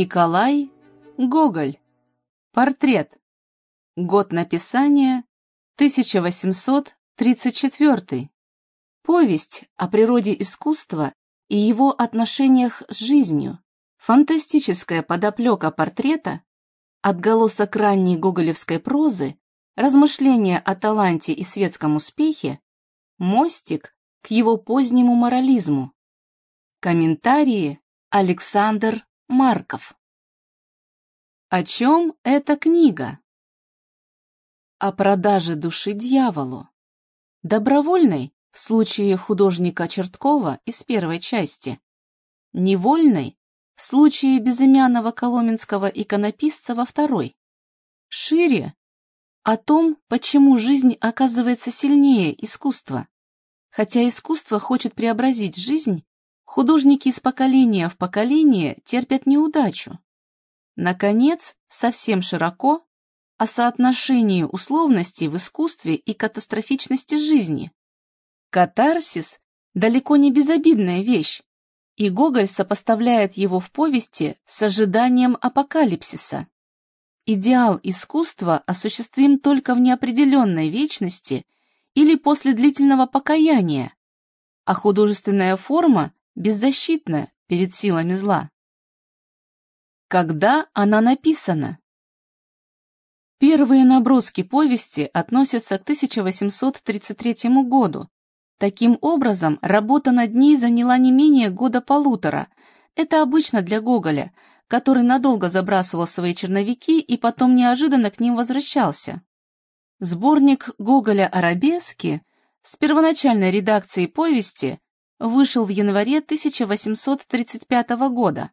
Николай Гоголь. Портрет. Год написания 1834. Повесть о природе искусства и его отношениях с жизнью. Фантастическая подоплека портрета, отголосок ранней гоголевской прозы, размышления о таланте и светском успехе, мостик к его позднему морализму. Комментарии Александр Марков. О чем эта книга? О продаже души дьяволу. Добровольной в случае художника Черткова из первой части. Невольной в случае безымянного коломенского иконописца во второй. Шире о том, почему жизнь оказывается сильнее искусства. Хотя искусство хочет преобразить жизнь, Художники из поколения в поколение терпят неудачу. Наконец, совсем широко о соотношении условностей в искусстве и катастрофичности жизни. Катарсис – далеко не безобидная вещь, и Гоголь сопоставляет его в повести с ожиданием апокалипсиса. Идеал искусства осуществим только в неопределенной вечности или после длительного покаяния, а художественная форма беззащитна перед силами зла. Когда она написана? Первые наброски повести относятся к 1833 году. Таким образом, работа над ней заняла не менее года-полутора. Это обычно для Гоголя, который надолго забрасывал свои черновики и потом неожиданно к ним возвращался. Сборник Гоголя «Арабески» с первоначальной редакцией повести вышел в январе 1835 года.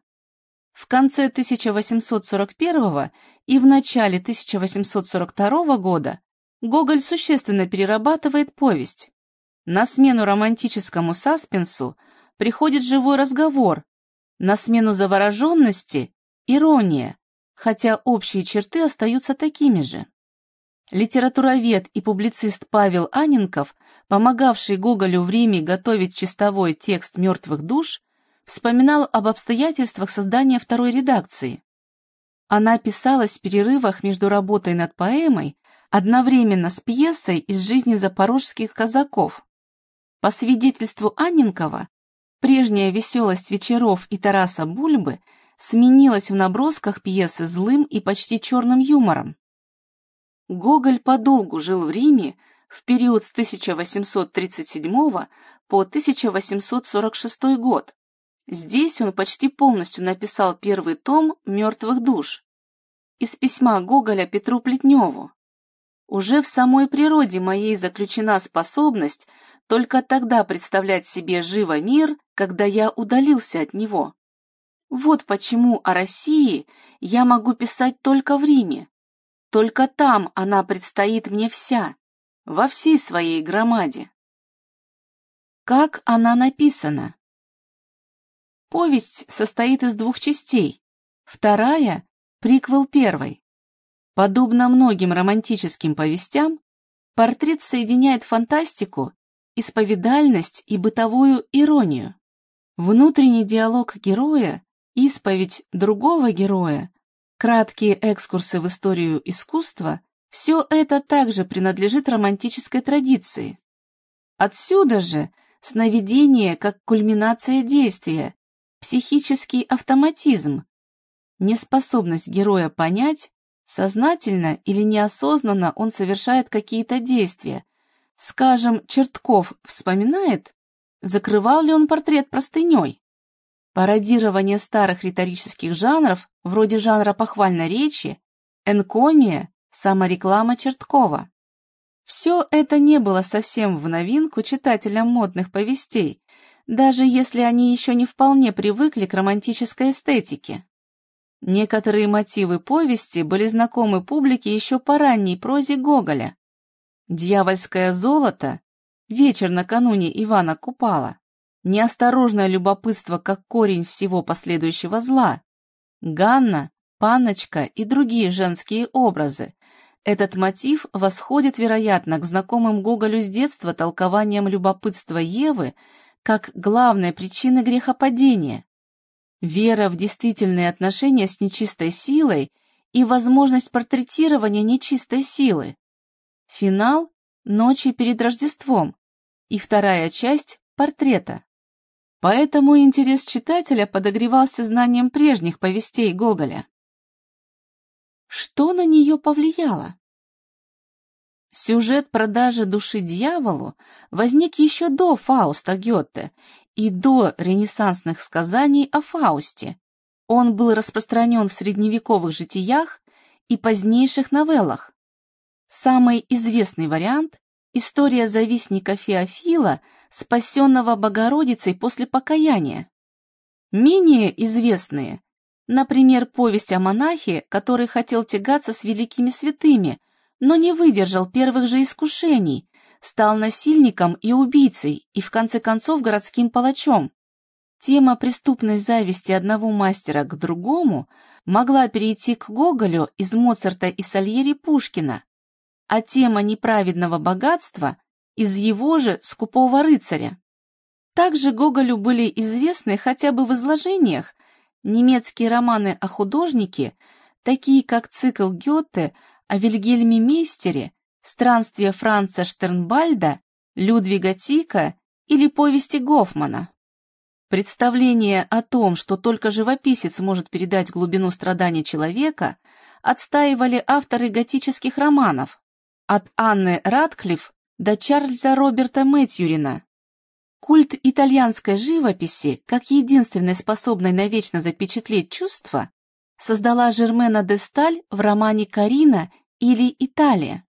В конце 1841 и в начале 1842 года Гоголь существенно перерабатывает повесть. На смену романтическому саспенсу приходит живой разговор, на смену завороженности – ирония, хотя общие черты остаются такими же. Литературовед и публицист Павел Аненков, помогавший Гоголю в Риме готовить чистовой текст «Мертвых душ», вспоминал об обстоятельствах создания второй редакции. Она писалась в перерывах между работой над поэмой одновременно с пьесой из жизни запорожских казаков. По свидетельству Анненкова, прежняя веселость вечеров и Тараса Бульбы сменилась в набросках пьесы злым и почти черным юмором. Гоголь подолгу жил в Риме в период с 1837 по 1846 год. Здесь он почти полностью написал первый том «Мертвых душ» из письма Гоголя Петру Плетневу. Уже в самой природе моей заключена способность только тогда представлять себе живо мир, когда я удалился от него. Вот почему о России я могу писать только в Риме, только там она предстоит мне вся, во всей своей громаде. Как она написана? Повесть состоит из двух частей. Вторая – приквел первой. Подобно многим романтическим повестям, портрет соединяет фантастику, исповедальность и бытовую иронию. Внутренний диалог героя, исповедь другого героя краткие экскурсы в историю искусства – все это также принадлежит романтической традиции. Отсюда же сновидение как кульминация действия, психический автоматизм, неспособность героя понять, сознательно или неосознанно он совершает какие-то действия. Скажем, Чертков вспоминает, закрывал ли он портрет простыней. Пародирование старых риторических жанров, вроде жанра похвальной речи, энкомия, самореклама Черткова. Все это не было совсем в новинку читателям модных повестей, даже если они еще не вполне привыкли к романтической эстетике. Некоторые мотивы повести были знакомы публике еще по ранней прозе Гоголя. «Дьявольское золото», «Вечер накануне Ивана Купала», неосторожное любопытство как корень всего последующего зла. Ганна, Паночка и другие женские образы. Этот мотив восходит, вероятно, к знакомым Гоголю с детства толкованиям любопытства Евы как главной причины грехопадения. вера в действительные отношения с нечистой силой и возможность портретирования нечистой силы. Финал – ночи перед Рождеством и вторая часть – портрета. Поэтому интерес читателя подогревался знанием прежних повестей Гоголя. Что на нее повлияло? Сюжет продажи души дьяволу возник еще до Фауста Гёте и до ренессансных сказаний о Фаусте. Он был распространен в средневековых житиях и позднейших новеллах. Самый известный вариант – история завистника Феофила, спасенного Богородицей после покаяния. Менее известные – например, повесть о монахе, который хотел тягаться с великими святыми, но не выдержал первых же искушений, стал насильником и убийцей и в конце концов городским палачом. Тема преступной зависти одного мастера к другому могла перейти к Гоголю из Моцарта и Сальери Пушкина, а тема неправедного богатства из его же «Скупого рыцаря». Также Гоголю были известны хотя бы в изложениях немецкие романы о художнике, такие как цикл Гёте о Вильгельме Мейстере, странствия Франца Штернбальда, Людвига Тика или повести Гофмана. Представление о том, что только живописец может передать глубину страданий человека, отстаивали авторы готических романов, от Анны Радклифф до Чарльза Роберта Мэтьюрина. Культ итальянской живописи, как единственной способной навечно запечатлеть чувства, создала Жермена де Сталь в романе «Карина» или «Италия».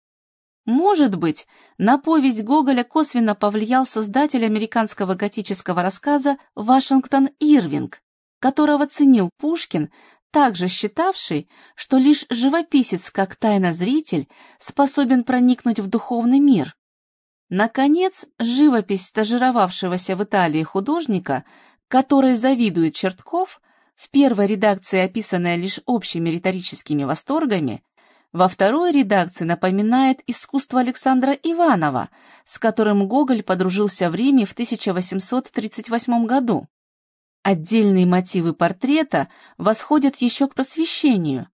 Может быть, на повесть Гоголя косвенно повлиял создатель американского готического рассказа Вашингтон Ирвинг, которого ценил Пушкин, также считавший, что лишь живописец, как тайнозритель, способен проникнуть в духовный мир. Наконец, живопись стажировавшегося в Италии художника, которой завидует Чертков, в первой редакции описанная лишь общими риторическими восторгами, во второй редакции напоминает искусство Александра Иванова, с которым Гоголь подружился в Риме в 1838 году. Отдельные мотивы портрета восходят еще к просвещению.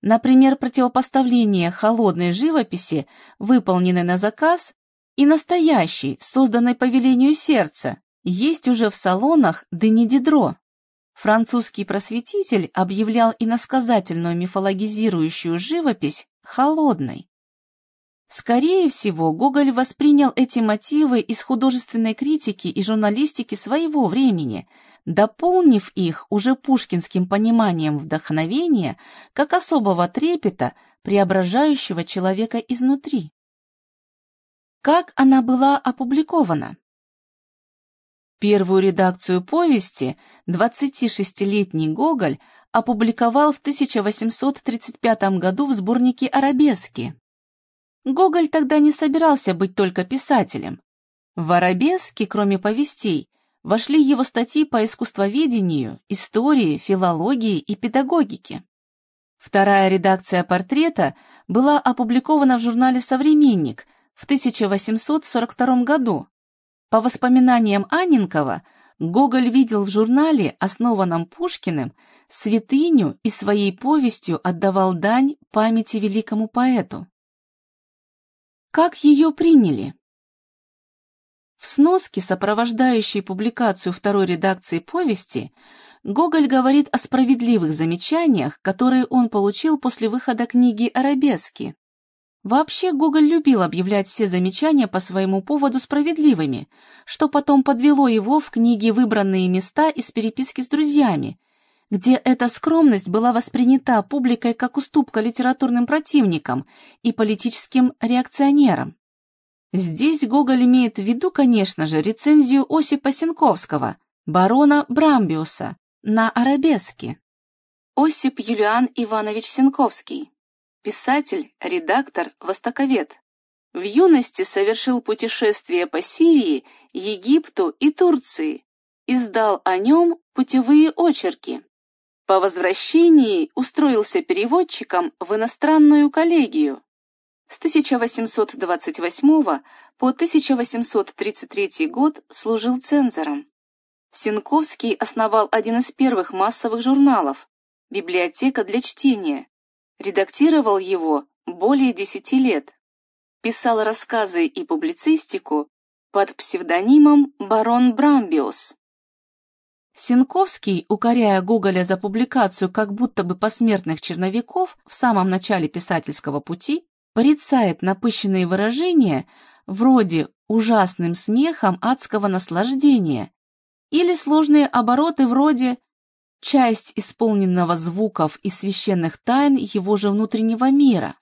Например, противопоставление холодной живописи, выполненной на заказ, и настоящей, созданной по велению сердца, есть уже в салонах Дени Дидро. Французский просветитель объявлял иносказательную мифологизирующую живопись холодной. Скорее всего, Гоголь воспринял эти мотивы из художественной критики и журналистики своего времени, дополнив их уже пушкинским пониманием вдохновения как особого трепета, преображающего человека изнутри. Как она была опубликована? Первую редакцию повести 26-летний Гоголь опубликовал в 1835 году в сборнике «Арабески». Гоголь тогда не собирался быть только писателем. В «Арабеске», кроме повестей, вошли его статьи по искусствоведению, истории, филологии и педагогике. Вторая редакция портрета была опубликована в журнале «Современник» в 1842 году, по воспоминаниям Анненкова, Гоголь видел в журнале, основанном Пушкиным, святыню и своей повестью отдавал дань памяти великому поэту. Как ее приняли? В сноске, сопровождающей публикацию второй редакции повести, Гоголь говорит о справедливых замечаниях, которые он получил после выхода книги «Арабески». Вообще Гоголь любил объявлять все замечания по своему поводу справедливыми, что потом подвело его в книге «Выбранные места» из переписки с друзьями, где эта скромность была воспринята публикой как уступка литературным противникам и политическим реакционерам. Здесь Гоголь имеет в виду, конечно же, рецензию Осипа Сенковского, барона Брамбиуса, на арабеске. Осип Юлиан Иванович Сенковский писатель, редактор, востоковед. В юности совершил путешествие по Сирии, Египту и Турции, издал о нем путевые очерки. По возвращении устроился переводчиком в иностранную коллегию. С 1828 по 1833 год служил цензором. Сенковский основал один из первых массовых журналов «Библиотека для чтения». Редактировал его более десяти лет. Писал рассказы и публицистику под псевдонимом барон Брамбиус. Сенковский, укоряя Гоголя за публикацию как будто бы посмертных черновиков в самом начале писательского пути, порицает напыщенные выражения вроде «ужасным смехом адского наслаждения» или сложные обороты вроде «часть исполненного звуков и священных тайн его же внутреннего мира».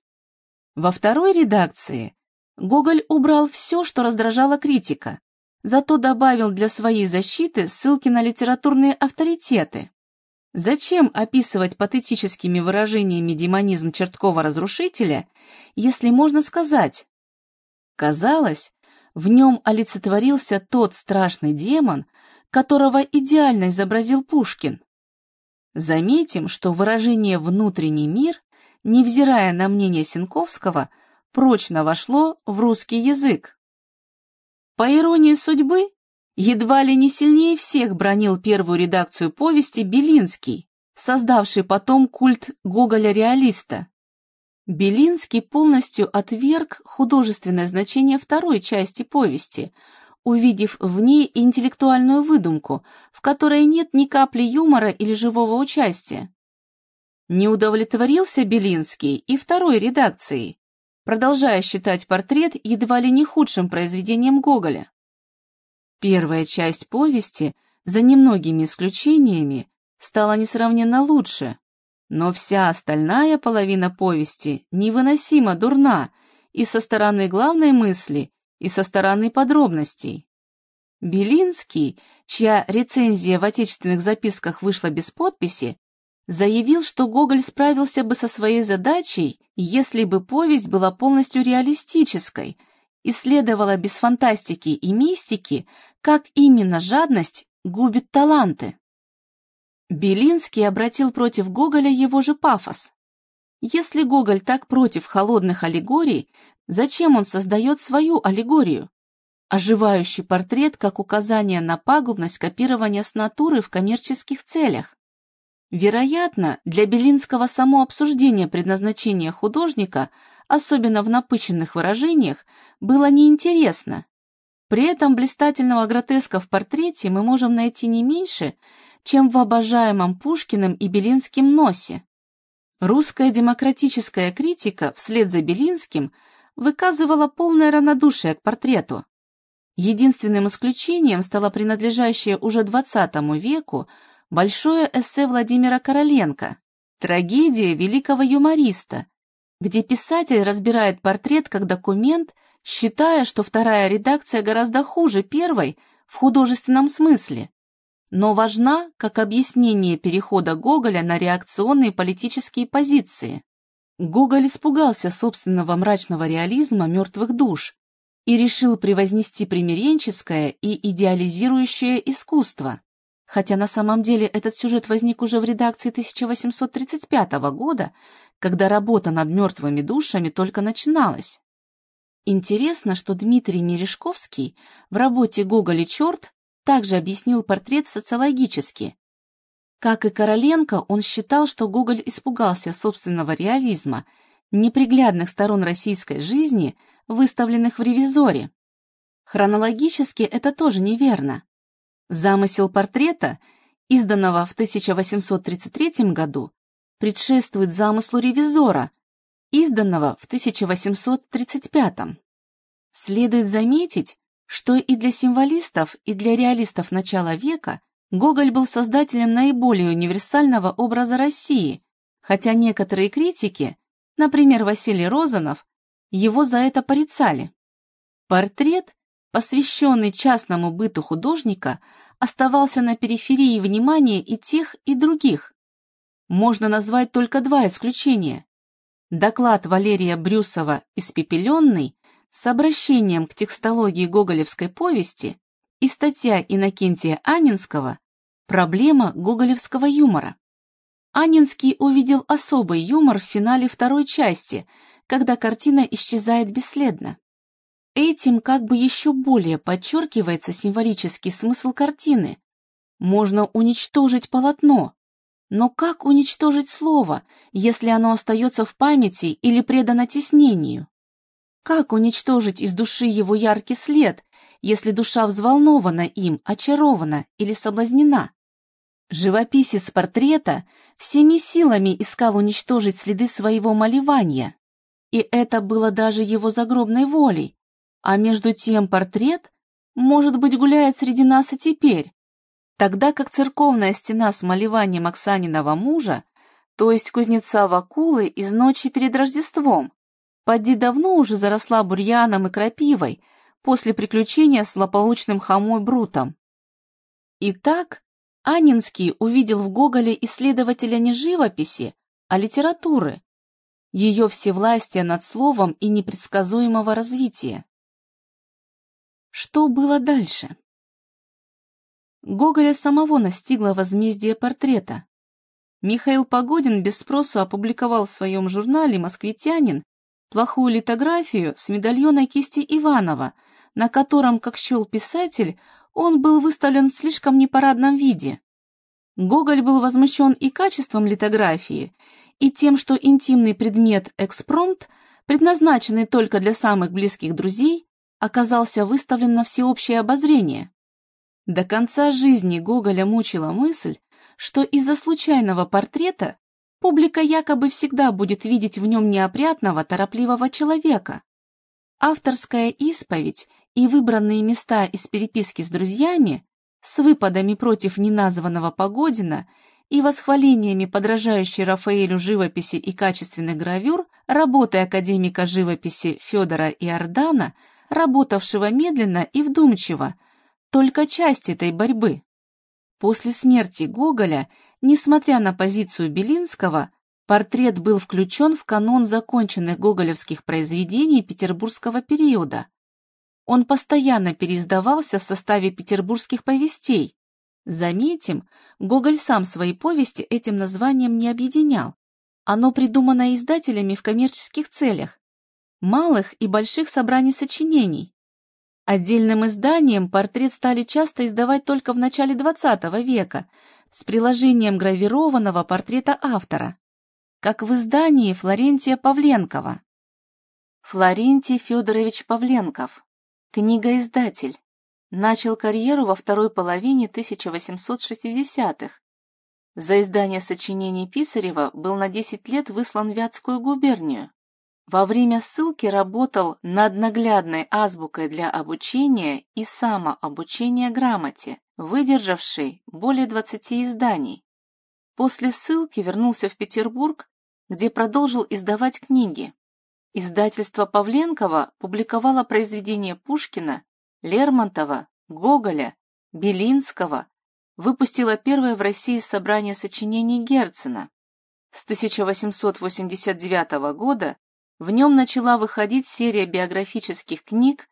Во второй редакции Гоголь убрал все, что раздражало критика, зато добавил для своей защиты ссылки на литературные авторитеты. Зачем описывать патетическими выражениями демонизм Черткова-разрушителя, если можно сказать? Казалось, в нем олицетворился тот страшный демон, которого идеально изобразил Пушкин. Заметим, что выражение «внутренний мир», невзирая на мнение Сенковского, прочно вошло в русский язык. По иронии судьбы, едва ли не сильнее всех бронил первую редакцию повести Белинский, создавший потом культ Гоголя-реалиста. Белинский полностью отверг художественное значение второй части повести, увидев в ней интеллектуальную выдумку, в которой нет ни капли юмора или живого участия. Не удовлетворился Белинский и второй редакцией, продолжая считать портрет едва ли не худшим произведением Гоголя. Первая часть повести, за немногими исключениями, стала несравненно лучше, но вся остальная половина повести невыносимо дурна и со стороны главной мысли, и со стороны подробностей. Белинский, чья рецензия в отечественных записках вышла без подписи, заявил, что Гоголь справился бы со своей задачей, если бы повесть была полностью реалистической, исследовала без фантастики и мистики, как именно жадность губит таланты. Белинский обратил против Гоголя его же пафос. Если Гоголь так против холодных аллегорий, зачем он создает свою аллегорию? Оживающий портрет как указание на пагубность копирования с натуры в коммерческих целях. Вероятно, для Белинского само обсуждение предназначения художника, особенно в напыщенных выражениях, было неинтересно. При этом блистательного гротеска в портрете мы можем найти не меньше, чем в обожаемом Пушкиным и Белинским носе. Русская демократическая критика вслед за Белинским выказывала полное равнодушие к портрету. Единственным исключением стало принадлежащее уже XX веку большое эссе Владимира Короленко «Трагедия великого юмориста», где писатель разбирает портрет как документ, считая, что вторая редакция гораздо хуже первой в художественном смысле, но важна как объяснение перехода Гоголя на реакционные политические позиции. Гоголь испугался собственного мрачного реализма мертвых душ и решил превознести примиренческое и идеализирующее искусство хотя на самом деле этот сюжет возник уже в редакции 1835 года, когда работа над мертвыми душами только начиналась. Интересно, что Дмитрий Мережковский в работе «Гоголь и черт» также объяснил портрет социологически. Как и Короленко, он считал, что Гоголь испугался собственного реализма, неприглядных сторон российской жизни, выставленных в «Ревизоре». Хронологически это тоже неверно. Замысел портрета, изданного в 1833 году, предшествует замыслу ревизора, изданного в 1835. Следует заметить, что и для символистов, и для реалистов начала века Гоголь был создателем наиболее универсального образа России, хотя некоторые критики, например, Василий Розанов, его за это порицали. Портрет посвященный частному быту художника, оставался на периферии внимания и тех, и других. Можно назвать только два исключения. Доклад Валерия Брюсова «Испепеленный» с обращением к текстологии гоголевской повести и статья Иннокентия Анинского «Проблема гоголевского юмора». Анинский увидел особый юмор в финале второй части, когда картина исчезает бесследно. Этим как бы еще более подчеркивается символический смысл картины. Можно уничтожить полотно. Но как уничтожить слово, если оно остается в памяти или предано теснению? Как уничтожить из души его яркий след, если душа взволнована им, очарована или соблазнена? Живописец портрета всеми силами искал уничтожить следы своего малевания, и это было даже его загробной волей, а между тем портрет, может быть, гуляет среди нас и теперь, тогда как церковная стена с малеванием Оксаниного мужа, то есть кузнеца Вакулы из ночи перед Рождеством, поди давно уже заросла бурьяном и крапивой после приключения с злополучным хамой Брутом. Итак, Анинский увидел в Гоголе исследователя не живописи, а литературы, ее всевластия над словом и непредсказуемого развития. Что было дальше? Гоголя самого настигло возмездие портрета. Михаил Погодин без спросу опубликовал в своем журнале «Москвитянин» плохую литографию с медальона кисти Иванова, на котором, как счел писатель, он был выставлен в слишком непарадном виде. Гоголь был возмущен и качеством литографии, и тем, что интимный предмет экспромт, предназначенный только для самых близких друзей, оказался выставлен на всеобщее обозрение. До конца жизни Гоголя мучила мысль, что из-за случайного портрета публика якобы всегда будет видеть в нем неопрятного, торопливого человека. Авторская исповедь и выбранные места из переписки с друзьями с выпадами против неназванного Погодина и восхвалениями подражающей Рафаэлю живописи и качественных гравюр работы академика живописи Федора Иордана, работавшего медленно и вдумчиво, только часть этой борьбы. После смерти Гоголя, несмотря на позицию Белинского, портрет был включен в канон законченных гоголевских произведений петербургского периода, он постоянно переиздавался в составе петербургских повестей. Заметим, Гоголь сам свои повести этим названием не объединял. Оно придумано издателями в коммерческих целях, малых и больших собраний сочинений. Отдельным изданием портрет стали часто издавать только в начале XX века с приложением гравированного портрета автора, как в издании Флорентия Павленкова. Флорентий Федорович Павленков Книгоиздатель. Начал карьеру во второй половине 1860-х. За издание сочинений Писарева был на 10 лет выслан в Вятскую губернию. Во время ссылки работал над наглядной азбукой для обучения и самообучения грамоте, выдержавшей более 20 изданий. После ссылки вернулся в Петербург, где продолжил издавать книги. Издательство Павленкова публиковало произведения Пушкина, Лермонтова, Гоголя, Белинского, выпустило первое в России собрание сочинений Герцена. С 1889 года в нем начала выходить серия биографических книг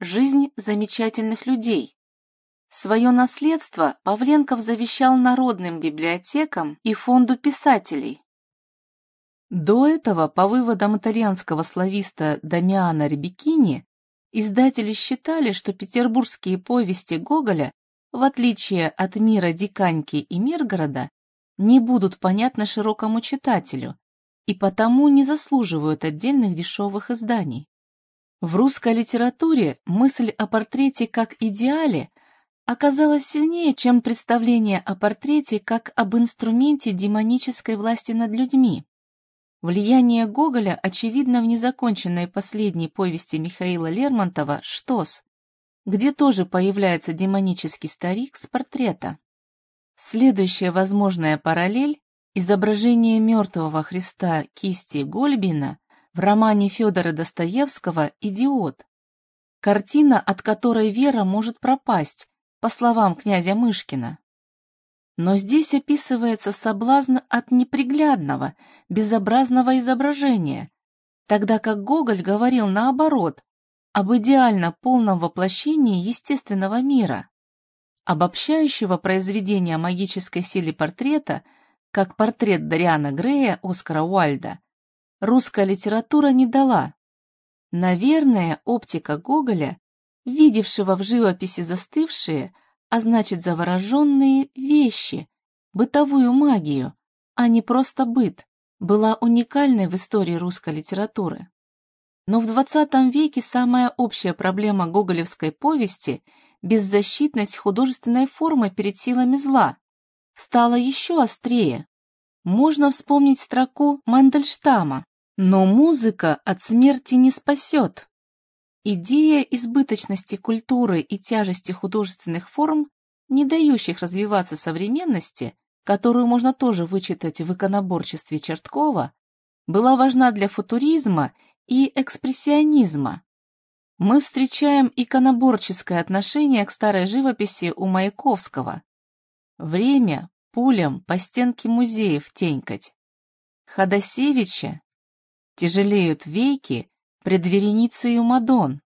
«Жизнь замечательных людей». Свое наследство Павленков завещал народным библиотекам и фонду писателей. До этого, по выводам итальянского слависта Дамиана Ребекини, издатели считали, что петербургские повести Гоголя, в отличие от мира Диканьки и Миргорода, не будут понятны широкому читателю и потому не заслуживают отдельных дешевых изданий. В русской литературе мысль о портрете как идеале оказалась сильнее, чем представление о портрете как об инструменте демонической власти над людьми. Влияние Гоголя очевидно в незаконченной последней повести Михаила Лермонтова «Штос», где тоже появляется демонический старик с портрета. Следующая возможная параллель – изображение мертвого Христа кисти Гольбина в романе Федора Достоевского «Идиот». Картина, от которой вера может пропасть, по словам князя Мышкина. Но здесь описывается соблазн от неприглядного, безобразного изображения, тогда как Гоголь говорил наоборот, об идеально полном воплощении естественного мира. Обобщающего произведения о магической силе портрета, как портрет Дариана Грея Оскара Уальда, русская литература не дала. Наверное, оптика Гоголя, видевшего в живописи застывшие, а значит завороженные вещи, бытовую магию, а не просто быт, была уникальной в истории русской литературы. Но в XX веке самая общая проблема гоголевской повести – беззащитность художественной формы перед силами зла – стала еще острее. Можно вспомнить строку Мандельштама «Но музыка от смерти не спасет». Идея избыточности культуры и тяжести художественных форм, не дающих развиваться современности, которую можно тоже вычитать в иконоборчестве Черткова, была важна для футуризма и экспрессионизма. Мы встречаем иконоборческое отношение к старой живописи у Маяковского. Время пулям по стенке музеев тенькать. Ходосевича тяжелеют веки пред вереницею Мадон.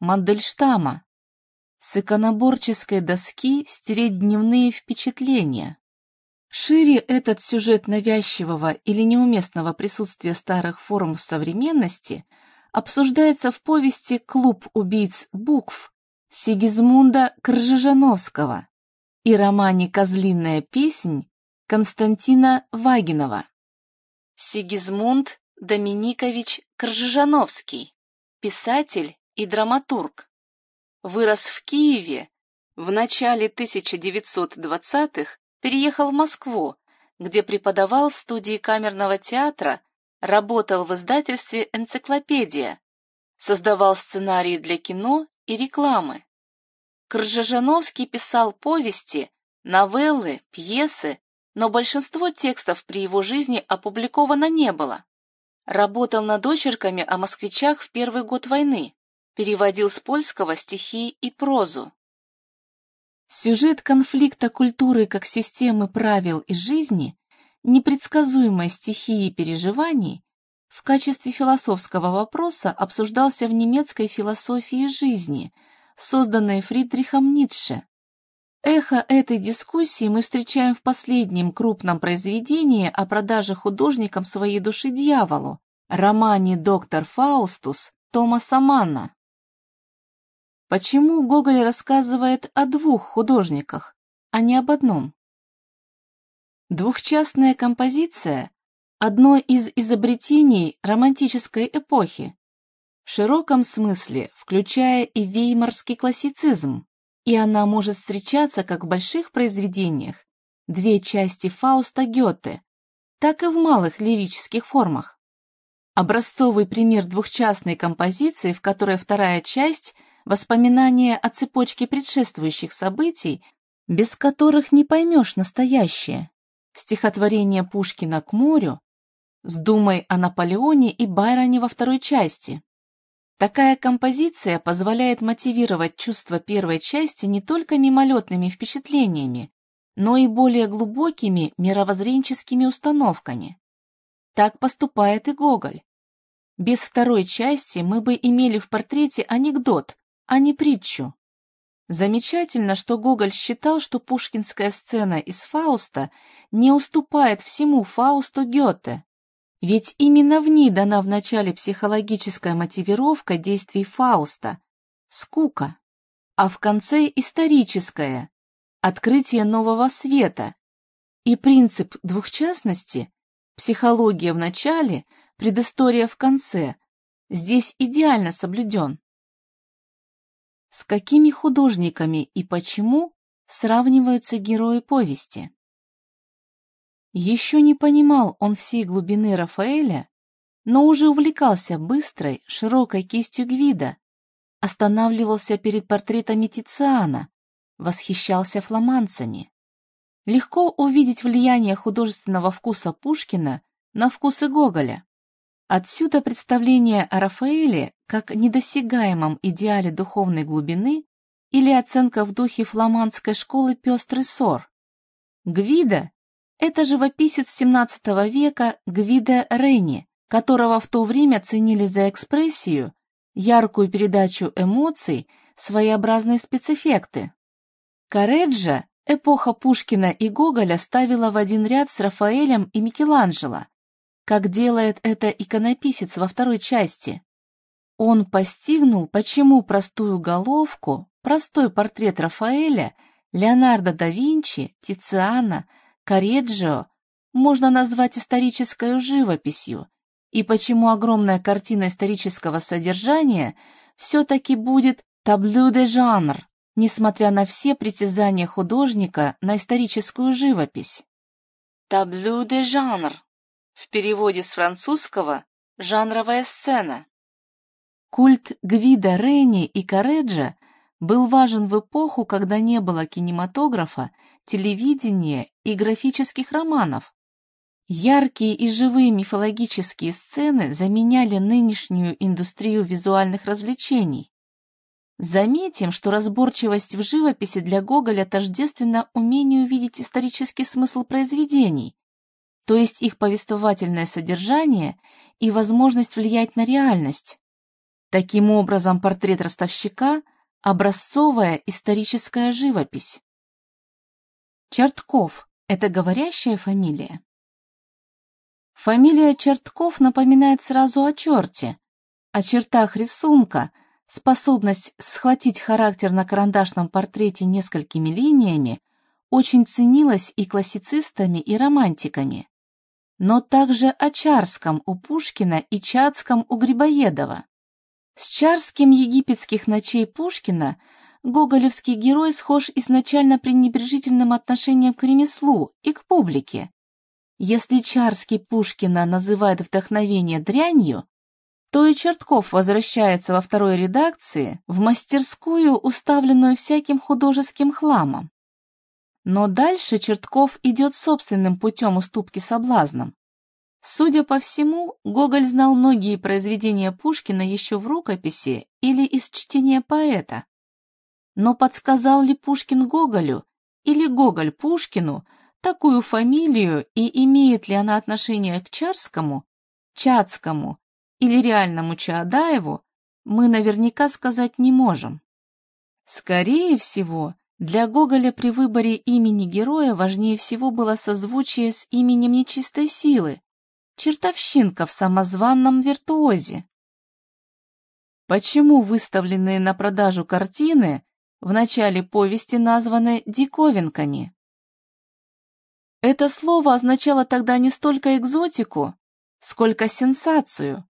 Мандельштама с иконоборческой доски стереть дневные впечатления. Шире этот сюжет навязчивого или неуместного присутствия старых форм в современности обсуждается в повести «Клуб убийц букв» Сигизмунда Кржижановского и романе «Козлиная песнь» Константина Вагинова. Сигизмунд Доминикович Кржижановский, писатель и драматург. Вырос в Киеве в начале 1920-х переехал в Москву, где преподавал в студии камерного театра, работал в издательстве «Энциклопедия», создавал сценарии для кино и рекламы. Кржижановский писал повести, новеллы, пьесы, но большинство текстов при его жизни опубликовано не было. Работал над очерками о москвичах в первый год войны, переводил с польского стихи и прозу. Сюжет конфликта культуры как системы правил и жизни, непредсказуемой стихии переживаний, в качестве философского вопроса обсуждался в немецкой философии жизни, созданной Фридрихом Ницше. Эхо этой дискуссии мы встречаем в последнем крупном произведении о продаже художникам своей души дьяволу, романе «Доктор Фаустус» Томаса Манна. Почему Гоголь рассказывает о двух художниках, а не об одном? Двухчастная композиция – одно из изобретений романтической эпохи, в широком смысле включая и веймарский классицизм, и она может встречаться как в больших произведениях, две части Фауста Гёте, так и в малых лирических формах. Образцовый пример двухчастной композиции, в которой вторая часть – воспоминания о цепочке предшествующих событий, без которых не поймешь настоящее. Стихотворение Пушкина «К морю» с думой о Наполеоне и Байроне во второй части. Такая композиция позволяет мотивировать чувство первой части не только мимолетными впечатлениями, но и более глубокими мировоззренческими установками. Так поступает и Гоголь. Без второй части мы бы имели в портрете анекдот, а не притчу. Замечательно, что Гоголь считал, что пушкинская сцена из Фауста не уступает всему Фаусту Гёте, ведь именно в ней дана в начале психологическая мотивировка действий Фауста – скука, а в конце историческая – открытие нового света. И принцип двухчастности – психология в начале, предыстория в конце – здесь идеально соблюден. С какими художниками и почему сравниваются герои повести? Еще не понимал он всей глубины Рафаэля, но уже увлекался быстрой, широкой кистью Гвида, останавливался перед портретами Тициана, восхищался фламанцами. Легко увидеть влияние художественного вкуса Пушкина на вкусы Гоголя. Отсюда представление о Рафаэле как недосягаемом идеале духовной глубины или оценка в духе фламандской школы «Пестрый ссор». Гвида – это живописец XVII века Гвида Рейни, которого в то время ценили за экспрессию, яркую передачу эмоций, своеобразные спецэффекты. Кареджа эпоха Пушкина и Гоголя ставила в один ряд с Рафаэлем и Микеланджело, как делает это иконописец во второй части. Он постигнул, почему простую головку, простой портрет Рафаэля Леонардо да Винчи, Тициана, Кареджио можно назвать исторической живописью, и почему огромная картина исторического содержания все-таки будет таблю де жанр, несмотря на все притязания художника на историческую живопись. Таблю де жанр. В переводе с французского «жанровая сцена». Культ Гвида Рейни и Кареджа был важен в эпоху, когда не было кинематографа, телевидения и графических романов. Яркие и живые мифологические сцены заменяли нынешнюю индустрию визуальных развлечений. Заметим, что разборчивость в живописи для Гоголя тождественна умению видеть исторический смысл произведений, то есть их повествовательное содержание и возможность влиять на реальность. Таким образом, портрет ростовщика – образцовая историческая живопись. Чертков – это говорящая фамилия? Фамилия Чертков напоминает сразу о черте, о чертах рисунка – Способность схватить характер на карандашном портрете несколькими линиями очень ценилась и классицистами, и романтиками. Но также о Чарском у Пушкина и Чацком у Грибоедова. С Чарским египетских ночей Пушкина гоголевский герой схож изначально пренебрежительным отношением к ремеслу и к публике. Если Чарский Пушкина называет вдохновение дрянью, то и Чертков возвращается во второй редакции в мастерскую, уставленную всяким художеским хламом. Но дальше Чертков идет собственным путем уступки соблазнам. Судя по всему, Гоголь знал многие произведения Пушкина еще в рукописи или из чтения поэта. Но подсказал ли Пушкин Гоголю или Гоголь Пушкину такую фамилию и имеет ли она отношение к Чарскому, Чацкому или реальному Чаадаеву, мы наверняка сказать не можем. Скорее всего, для Гоголя при выборе имени героя важнее всего было созвучие с именем нечистой силы, чертовщинка в самозванном виртуозе. Почему выставленные на продажу картины в начале повести названы диковинками? Это слово означало тогда не столько экзотику, сколько сенсацию,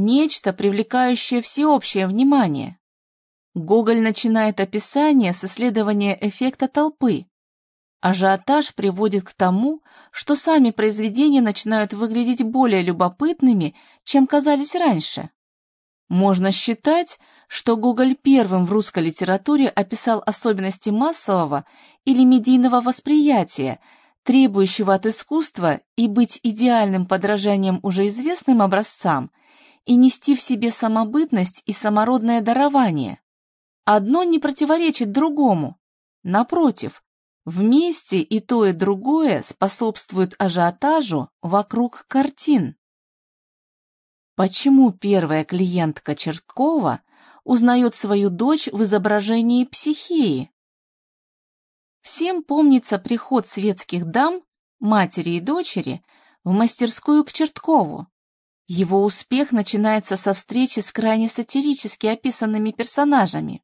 Нечто, привлекающее всеобщее внимание. Гоголь начинает описание с исследования эффекта толпы. Ажиотаж приводит к тому, что сами произведения начинают выглядеть более любопытными, чем казались раньше. Можно считать, что Гоголь первым в русской литературе описал особенности массового или медийного восприятия, требующего от искусства и быть идеальным подражанием уже известным образцам – и нести в себе самобытность и самородное дарование. Одно не противоречит другому. Напротив, вместе и то, и другое способствует ажиотажу вокруг картин. Почему первая клиентка Черткова узнает свою дочь в изображении психеи? Всем помнится приход светских дам, матери и дочери, в мастерскую к Черткову. Его успех начинается со встречи с крайне сатирически описанными персонажами.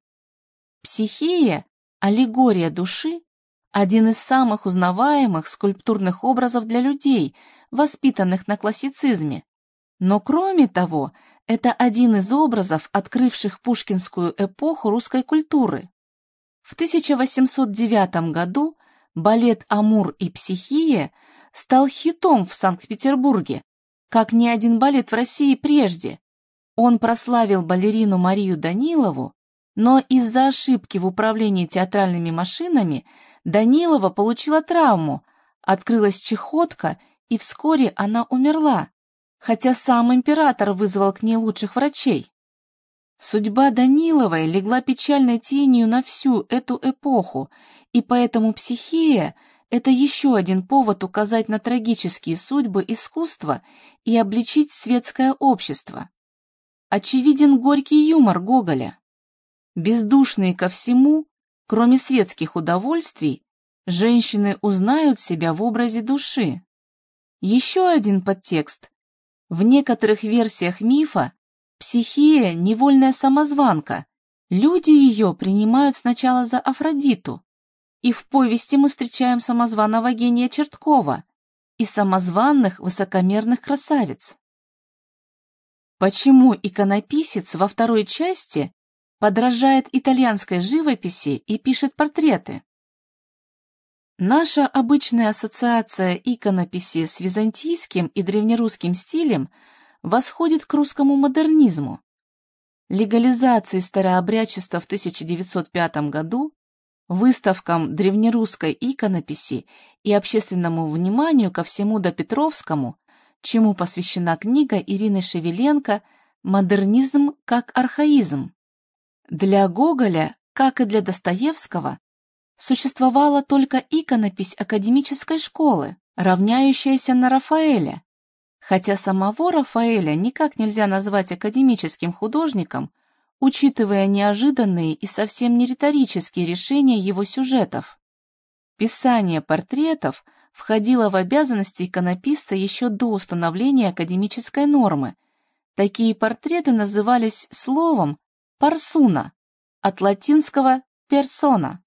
Психия, аллегория души, один из самых узнаваемых скульптурных образов для людей, воспитанных на классицизме. Но кроме того, это один из образов, открывших пушкинскую эпоху русской культуры. В 1809 году балет «Амур и психия» стал хитом в Санкт-Петербурге, как ни один балет в России прежде. Он прославил балерину Марию Данилову, но из-за ошибки в управлении театральными машинами Данилова получила травму, открылась чехотка, и вскоре она умерла, хотя сам император вызвал к ней лучших врачей. Судьба Даниловой легла печальной тенью на всю эту эпоху, и поэтому психия это еще один повод указать на трагические судьбы искусства и обличить светское общество. Очевиден горький юмор Гоголя. Бездушные ко всему, кроме светских удовольствий, женщины узнают себя в образе души. Еще один подтекст. В некоторых версиях мифа психия – невольная самозванка. Люди ее принимают сначала за Афродиту, И в повести мы встречаем самозваного гения Черткова и самозванных высокомерных красавиц. Почему иконописец во второй части подражает итальянской живописи и пишет портреты? Наша обычная ассоциация иконописи с византийским и древнерусским стилем восходит к русскому модернизму. Легализации старообрядчества в 1905 году, выставкам древнерусской иконописи и общественному вниманию ко всему допетровскому, чему посвящена книга Ирины Шевеленко «Модернизм как архаизм». Для Гоголя, как и для Достоевского, существовала только иконопись академической школы, равняющаяся на Рафаэля, хотя самого Рафаэля никак нельзя назвать академическим художником, учитывая неожиданные и совсем не риторические решения его сюжетов. Писание портретов входило в обязанности иконописца еще до установления академической нормы. Такие портреты назывались словом «парсуна» от латинского «персона»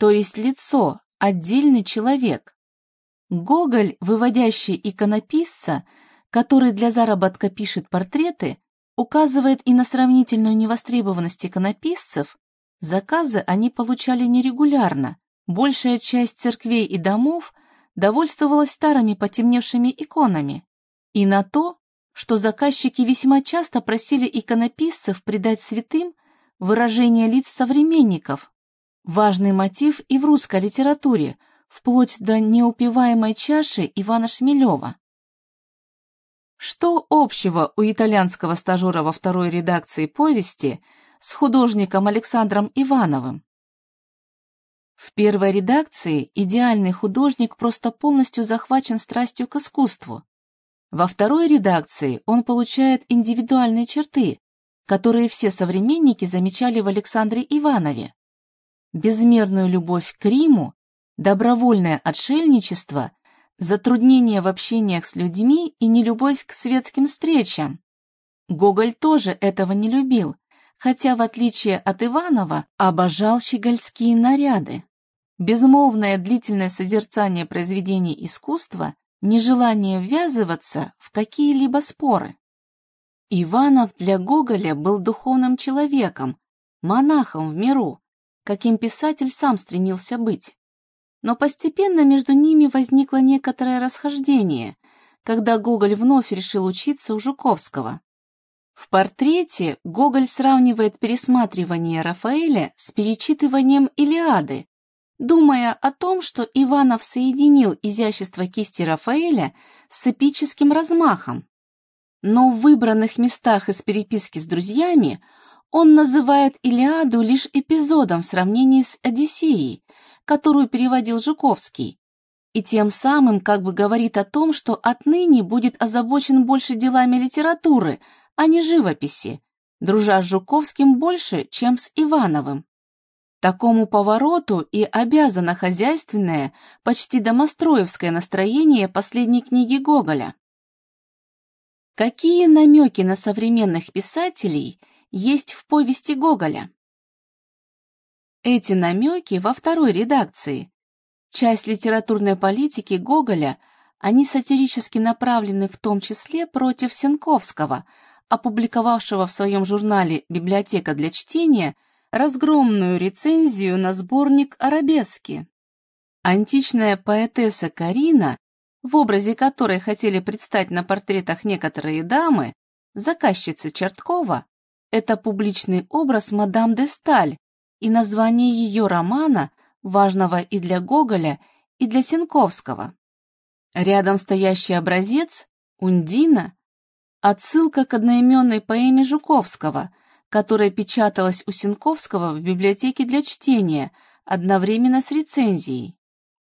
то есть лицо, отдельный человек. Гоголь, выводящий иконописца, который для заработка пишет портреты, указывает и на сравнительную невостребованность иконописцев, заказы они получали нерегулярно, большая часть церквей и домов довольствовалась старыми потемневшими иконами, и на то, что заказчики весьма часто просили иконописцев придать святым выражение лиц современников, Важный мотив и в русской литературе, вплоть до неупиваемой чаши Ивана Шмелева. Что общего у итальянского стажера во второй редакции повести с художником Александром Ивановым? В первой редакции идеальный художник просто полностью захвачен страстью к искусству. Во второй редакции он получает индивидуальные черты, которые все современники замечали в Александре Иванове безмерную любовь к Риму, добровольное отшельничество, затруднения в общениях с людьми и нелюбовь к светским встречам. Гоголь тоже этого не любил, хотя, в отличие от Иванова, обожал щегольские наряды. Безмолвное длительное созерцание произведений искусства, нежелание ввязываться в какие-либо споры. Иванов для Гоголя был духовным человеком, монахом в миру, каким писатель сам стремился быть. Но постепенно между ними возникло некоторое расхождение, когда Гоголь вновь решил учиться у Жуковского. В портрете Гоголь сравнивает пересматривание Рафаэля с перечитыванием Илиады, думая о том, что Иванов соединил изящество кисти Рафаэля с эпическим размахом. Но в выбранных местах из переписки с друзьями он называет Илиаду лишь эпизодом в сравнении с Одиссеей, которую переводил Жуковский, и тем самым как бы говорит о том, что отныне будет озабочен больше делами литературы, а не живописи, дружа с Жуковским больше, чем с Ивановым. Такому повороту и обязано хозяйственное, почти домостроевское настроение последней книги Гоголя. Какие намеки на современных писателей – есть в повести Гоголя. Эти намеки во второй редакции. Часть литературной политики Гоголя, они сатирически направлены в том числе против Сенковского, опубликовавшего в своем журнале «Библиотека для чтения» разгромную рецензию на сборник «Арабески». Античная поэтесса Карина, в образе которой хотели предстать на портретах некоторые дамы, заказчица Черткова, это публичный образ мадам де Сталь и название ее романа, важного и для Гоголя, и для Сенковского. Рядом стоящий образец «Ундина» — отсылка к одноименной поэме Жуковского, которая печаталась у Сенковского в библиотеке для чтения одновременно с рецензией.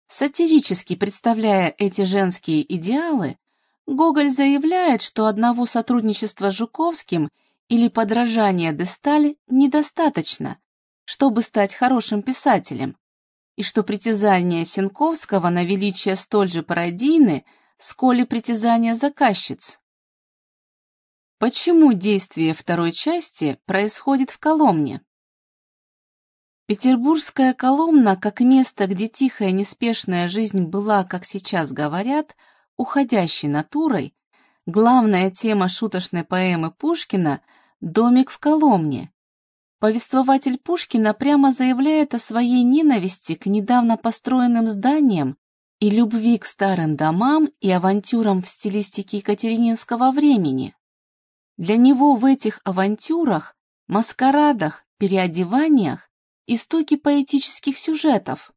Сатирически представляя эти женские идеалы, Гоголь заявляет, что одного сотрудничества с Жуковским – или подражания Десталь недостаточно, чтобы стать хорошим писателем, и что притязания Сенковского на величие столь же пародийны, сколь и притязания заказчиц. Почему действие второй части происходит в Коломне? Петербургская Коломна, как место, где тихая неспешная жизнь была, как сейчас говорят, уходящей натурой, главная тема шуточной поэмы Пушкина «Домик в Коломне». Повествователь Пушкина прямо заявляет о своей ненависти к недавно построенным зданиям и любви к старым домам и авантюрам в стилистике екатерининского времени. Для него в этих авантюрах, маскарадах, переодеваниях истоки поэтических сюжетов.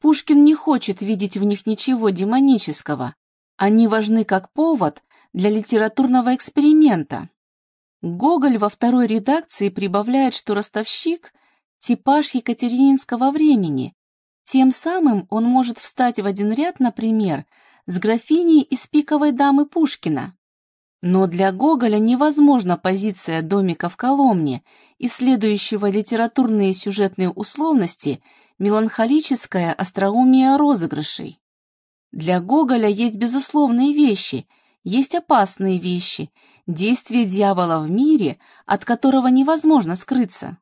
Пушкин не хочет видеть в них ничего демонического. Они важны как повод для литературного эксперимента. Гоголь во второй редакции прибавляет, что ростовщик – типаж екатерининского времени. Тем самым он может встать в один ряд, например, с графиней из «Пиковой дамы» Пушкина. Но для Гоголя невозможна позиция домика в Коломне, исследующего литературные сюжетные условности, меланхолическая остроумие розыгрышей. Для Гоголя есть безусловные вещи, есть опасные вещи, действие дьявола в мире, от которого невозможно скрыться.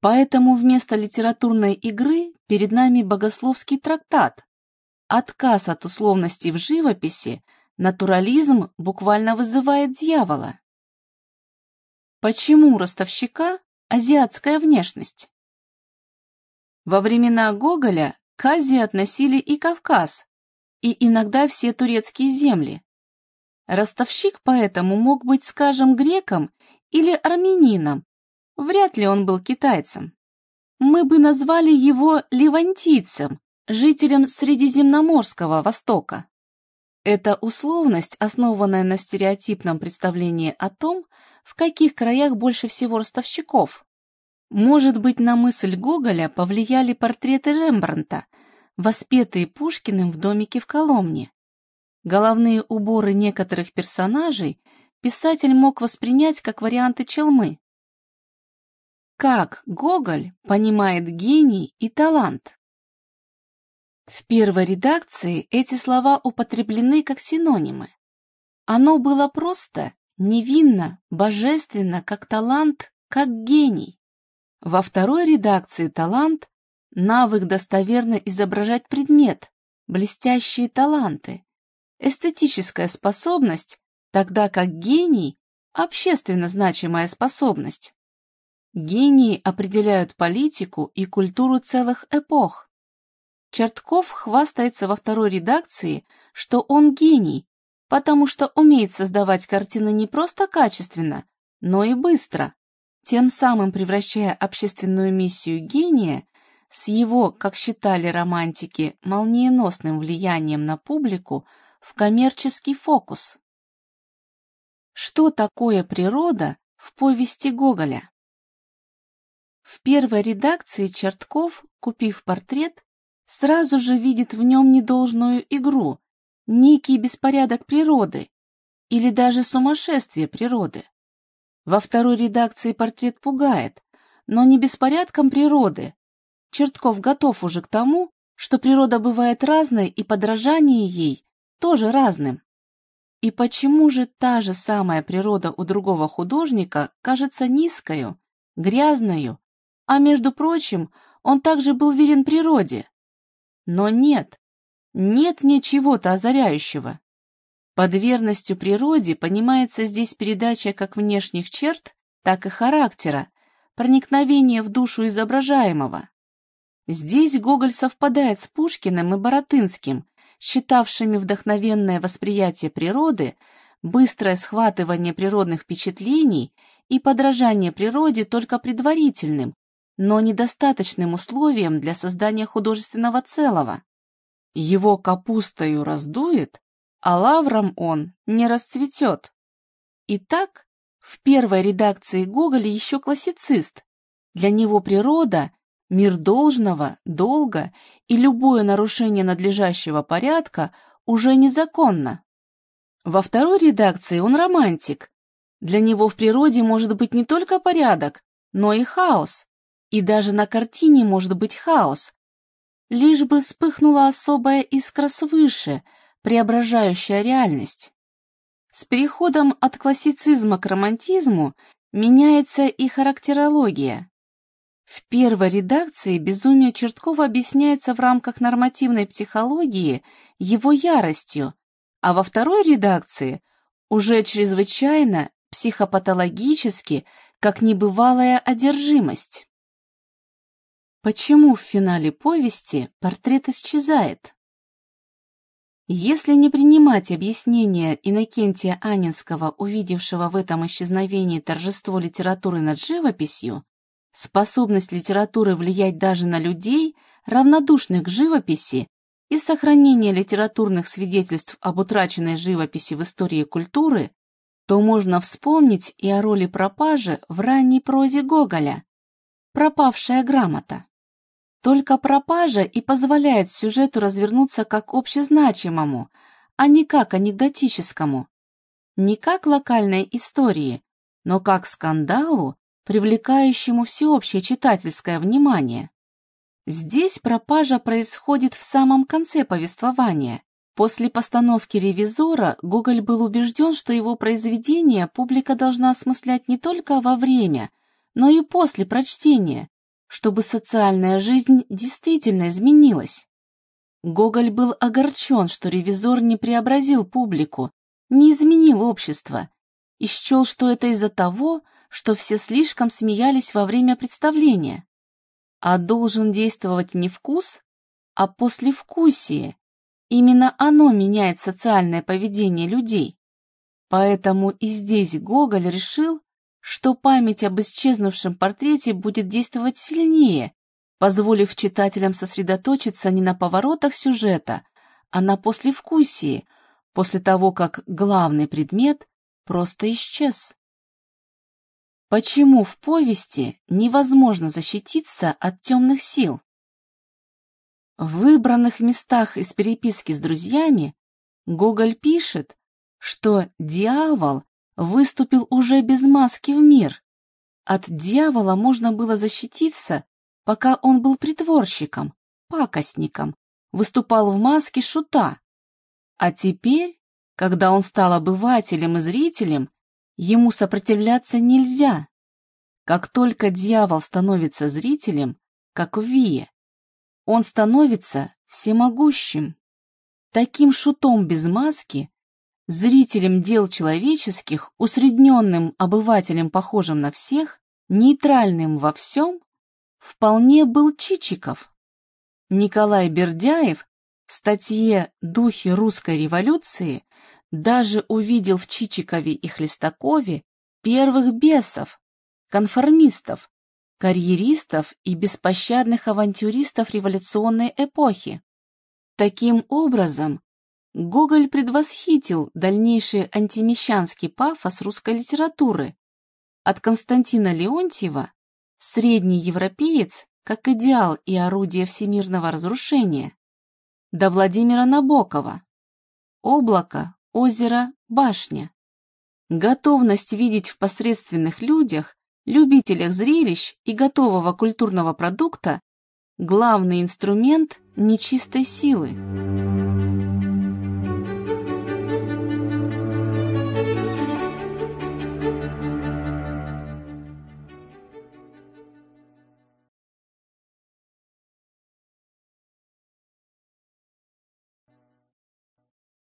Поэтому вместо литературной игры перед нами богословский трактат, отказ от условностей в живописи – Натурализм буквально вызывает дьявола. Почему ростовщика азиатская внешность? Во времена Гоголя к Азии относили и Кавказ, и иногда все турецкие земли. Ростовщик поэтому мог быть, скажем, греком или армянином, вряд ли он был китайцем. Мы бы назвали его левантийцем, жителем Средиземноморского Востока. Эта условность, основанная на стереотипном представлении о том, в каких краях больше всего ростовщиков. Может быть, на мысль Гоголя повлияли портреты Рембрандта, воспетые Пушкиным в домике в Коломне. Головные уборы некоторых персонажей писатель мог воспринять как варианты челмы. Как Гоголь понимает гений и талант? В первой редакции эти слова употреблены как синонимы. Оно было просто, невинно, божественно, как талант, как гений. Во второй редакции талант – навык достоверно изображать предмет, блестящие таланты, эстетическая способность, тогда как гений – общественно значимая способность. Гении определяют политику и культуру целых эпох. Чертков хвастается во второй редакции, что он гений, потому что умеет создавать картины не просто качественно, но и быстро, тем самым превращая общественную миссию гения с его, как считали романтики, молниеносным влиянием на публику в коммерческий фокус. Что такое природа в повести Гоголя? В первой редакции Чертков, купив портрет, сразу же видит в нем недолжную игру, некий беспорядок природы или даже сумасшествие природы. Во второй редакции портрет пугает, но не беспорядком природы. Чертков готов уже к тому, что природа бывает разной и подражание ей тоже разным. И почему же та же самая природа у другого художника кажется низкою, грязною, а между прочим, он также был верен природе? Но нет, нет ничего-то озаряющего. Под верностью природе понимается здесь передача как внешних черт, так и характера, проникновение в душу изображаемого. Здесь Гоголь совпадает с Пушкиным и Боротынским, считавшими вдохновенное восприятие природы, быстрое схватывание природных впечатлений и подражание природе только предварительным, но недостаточным условием для создания художественного целого. Его капустою раздует, а лавром он не расцветет. Итак, в первой редакции Гоголя еще классицист. Для него природа – мир должного, долга, и любое нарушение надлежащего порядка уже незаконно. Во второй редакции он романтик. Для него в природе может быть не только порядок, но и хаос, и даже на картине может быть хаос, лишь бы вспыхнула особая искра свыше, преображающая реальность. С переходом от классицизма к романтизму меняется и характерология. В первой редакции безумие Черткова объясняется в рамках нормативной психологии его яростью, а во второй редакции уже чрезвычайно психопатологически, как небывалая одержимость. Почему в финале повести портрет исчезает? Если не принимать объяснения Иннокентия Анинского, увидевшего в этом исчезновении торжество литературы над живописью, способность литературы влиять даже на людей, равнодушных к живописи, и сохранение литературных свидетельств об утраченной живописи в истории культуры, то можно вспомнить и о роли пропажи в ранней прозе Гоголя «Пропавшая грамота». Только пропажа и позволяет сюжету развернуться как общезначимому, а не как анекдотическому. Не как локальной истории, но как скандалу, привлекающему всеобщее читательское внимание. Здесь пропажа происходит в самом конце повествования. После постановки «Ревизора» Гоголь был убежден, что его произведение публика должна осмыслять не только во время, но и после прочтения, чтобы социальная жизнь действительно изменилась. Гоголь был огорчен, что ревизор не преобразил публику, не изменил общество, и счел, что это из-за того, что все слишком смеялись во время представления. А должен действовать не вкус, а послевкусие. Именно оно меняет социальное поведение людей. Поэтому и здесь Гоголь решил, что память об исчезнувшем портрете будет действовать сильнее, позволив читателям сосредоточиться не на поворотах сюжета, а на послевкусии, после того, как главный предмет просто исчез. Почему в повести невозможно защититься от темных сил? В выбранных местах из переписки с друзьями Гоголь пишет, что дьявол выступил уже без маски в мир. От дьявола можно было защититься, пока он был притворщиком, пакостником, выступал в маске шута. А теперь, когда он стал обывателем и зрителем, ему сопротивляться нельзя. Как только дьявол становится зрителем, как в Вие, он становится всемогущим. Таким шутом без маски зрителем дел человеческих, усредненным обывателем, похожим на всех, нейтральным во всем, вполне был Чичиков. Николай Бердяев в статье «Духи русской революции» даже увидел в Чичикове и Хлестакове первых бесов, конформистов, карьеристов и беспощадных авантюристов революционной эпохи. Таким образом, Гоголь предвосхитил дальнейший антимещанский пафос русской литературы. От Константина Леонтьева «Средний европеец» как идеал и орудие всемирного разрушения, до Владимира Набокова «Облако, озеро, башня». Готовность видеть в посредственных людях, любителях зрелищ и готового культурного продукта главный инструмент нечистой силы.